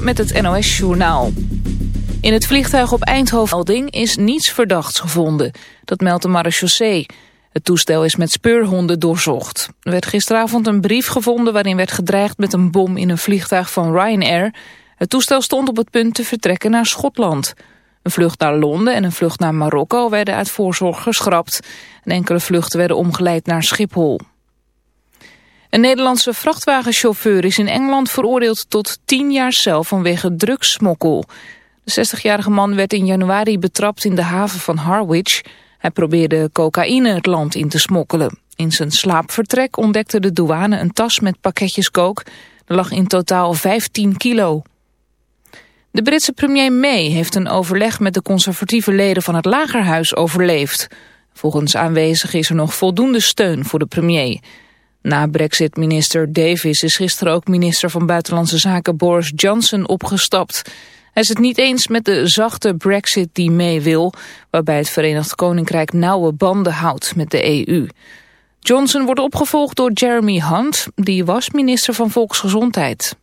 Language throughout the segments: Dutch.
Met het NOS Journaal. In het vliegtuig op Eindhoven is niets verdachts gevonden. Dat meldt de marechaussee. Het toestel is met speurhonden doorzocht. Er werd gisteravond een brief gevonden waarin werd gedreigd met een bom in een vliegtuig van Ryanair. Het toestel stond op het punt te vertrekken naar Schotland. Een vlucht naar Londen en een vlucht naar Marokko werden uit voorzorg geschrapt. En enkele vluchten werden omgeleid naar Schiphol. Een Nederlandse vrachtwagenchauffeur is in Engeland veroordeeld tot 10 jaar cel vanwege drugssmokkel. De 60-jarige man werd in januari betrapt in de haven van Harwich. Hij probeerde cocaïne het land in te smokkelen. In zijn slaapvertrek ontdekte de douane een tas met pakketjes kook. Er lag in totaal 15 kilo. De Britse premier May heeft een overleg met de conservatieve leden van het Lagerhuis overleefd. Volgens aanwezigen is er nog voldoende steun voor de premier. Na brexit-minister Davis is gisteren ook minister van Buitenlandse Zaken Boris Johnson opgestapt. Hij is het niet eens met de zachte brexit die mee wil... waarbij het Verenigd Koninkrijk nauwe banden houdt met de EU. Johnson wordt opgevolgd door Jeremy Hunt, die was minister van Volksgezondheid.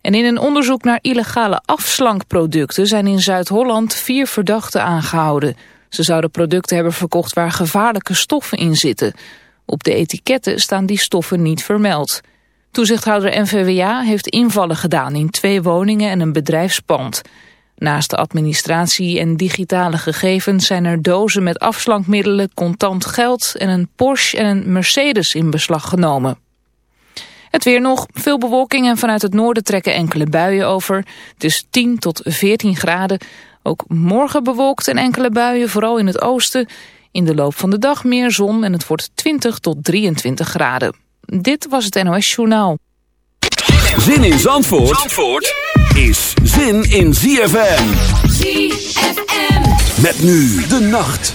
En in een onderzoek naar illegale afslankproducten zijn in Zuid-Holland vier verdachten aangehouden. Ze zouden producten hebben verkocht waar gevaarlijke stoffen in zitten. Op de etiketten staan die stoffen niet vermeld. Toezichthouder NVWA heeft invallen gedaan in twee woningen en een bedrijfspand. Naast de administratie en digitale gegevens zijn er dozen met afslankmiddelen, contant geld en een Porsche en een Mercedes in beslag genomen. Het weer nog, veel bewolking en vanuit het noorden trekken enkele buien over. Het is 10 tot 14 graden. Ook morgen bewolkt en enkele buien, vooral in het oosten. In de loop van de dag meer zon en het wordt 20 tot 23 graden. Dit was het NOS Journaal. Zin in Zandvoort, Zandvoort is zin in ZFM. ZFM. Met nu de nacht.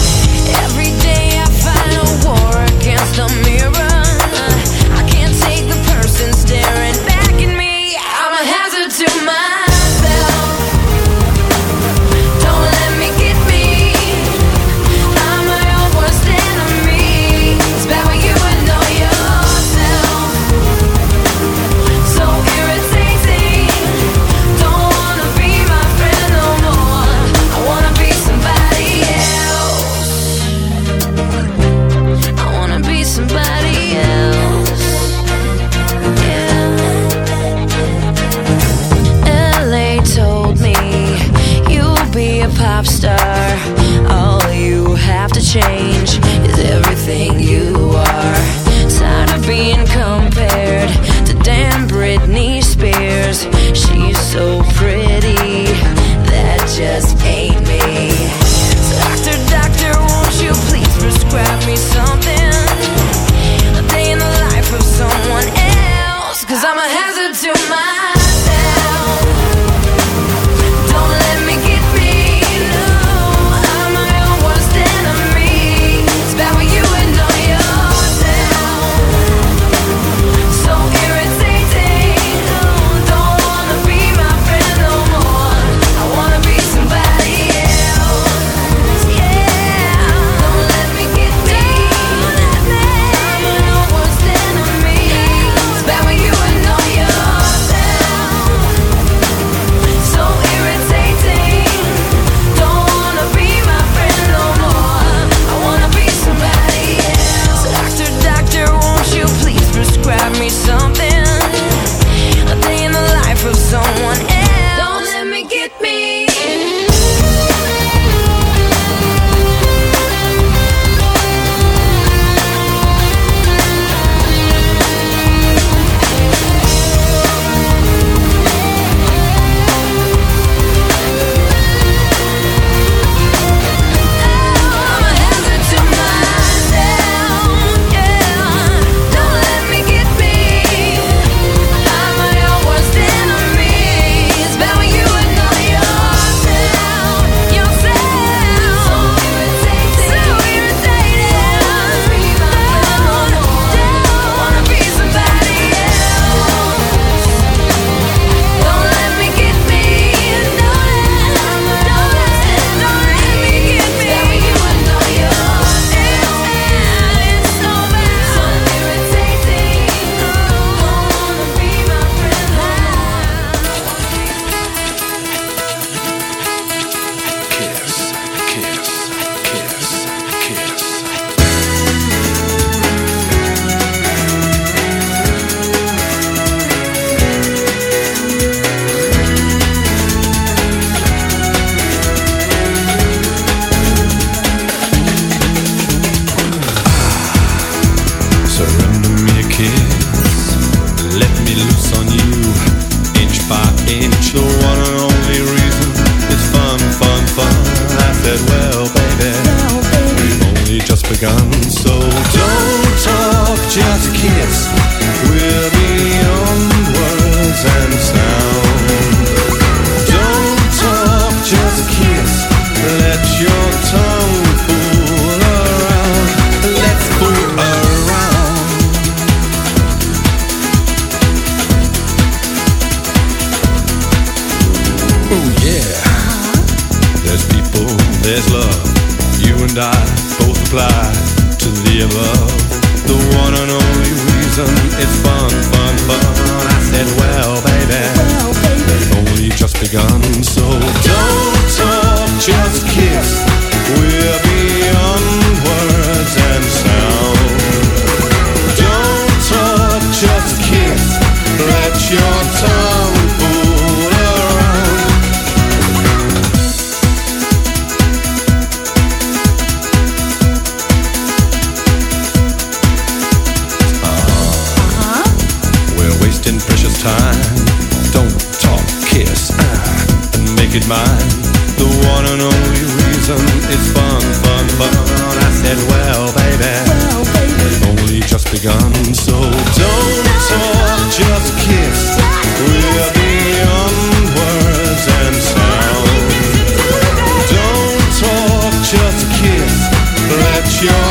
canción.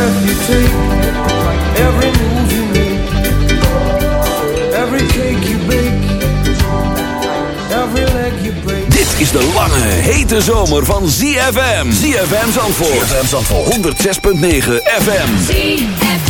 breath you take, every move you make, every cake you bake, every leg you break. Dit is de lange, hete zomer van ZFM. ZFM Zandvoort. ZFM Zandvoort. 106.9 FM. ZFM.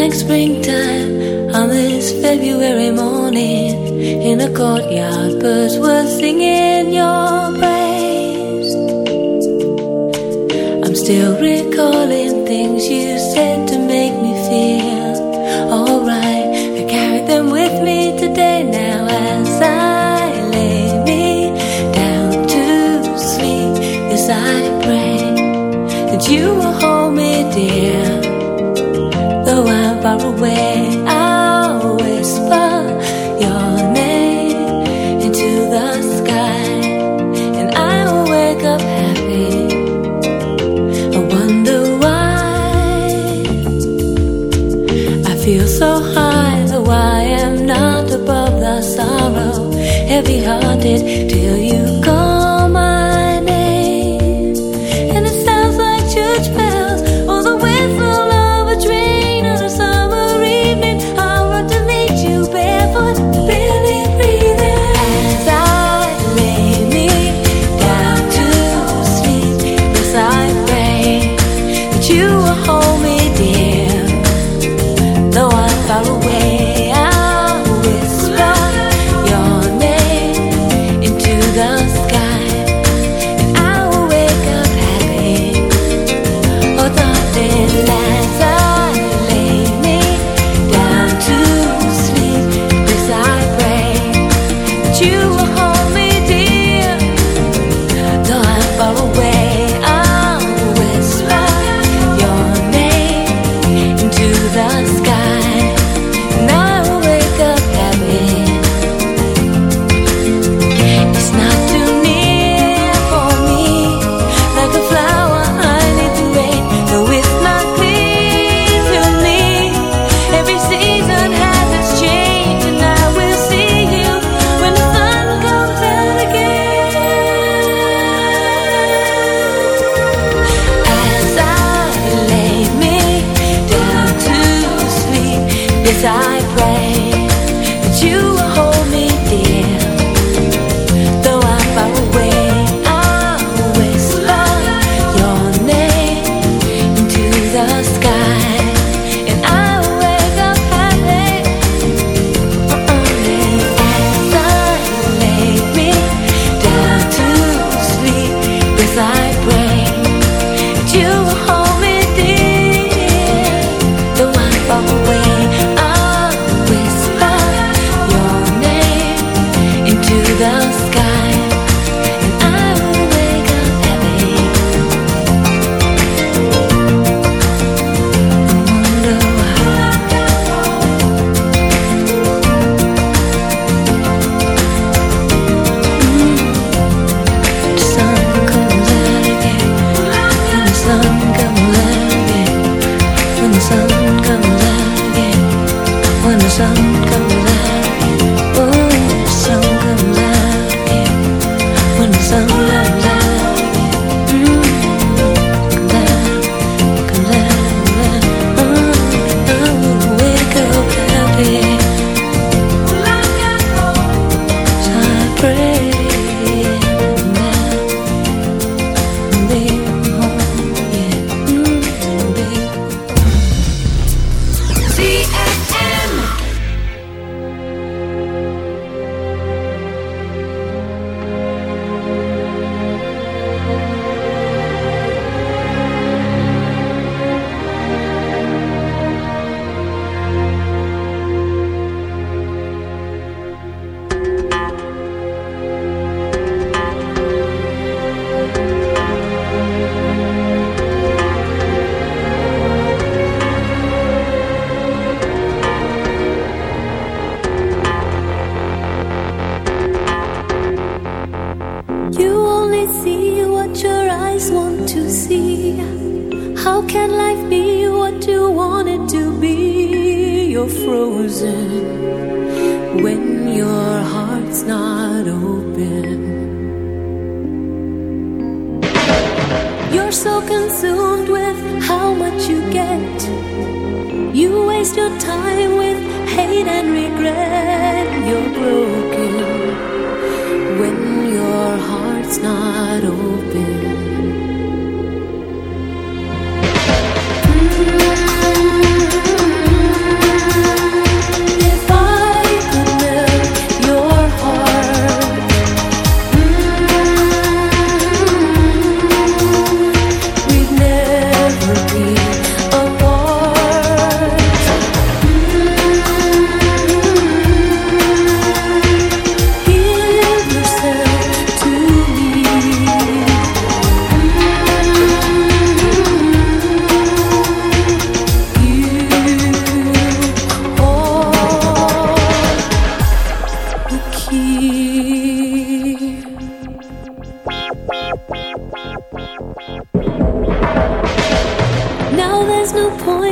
like springtime on this February morning. In the courtyard, birds were singing your praise. I'm still recalling things you said to me far away.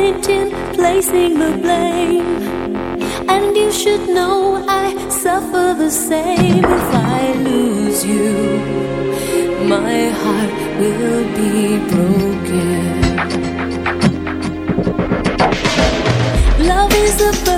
victim, placing the blame. And you should know I suffer the same if I lose you. My heart will be broken. Love is a.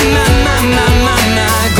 My, my, my, my, my.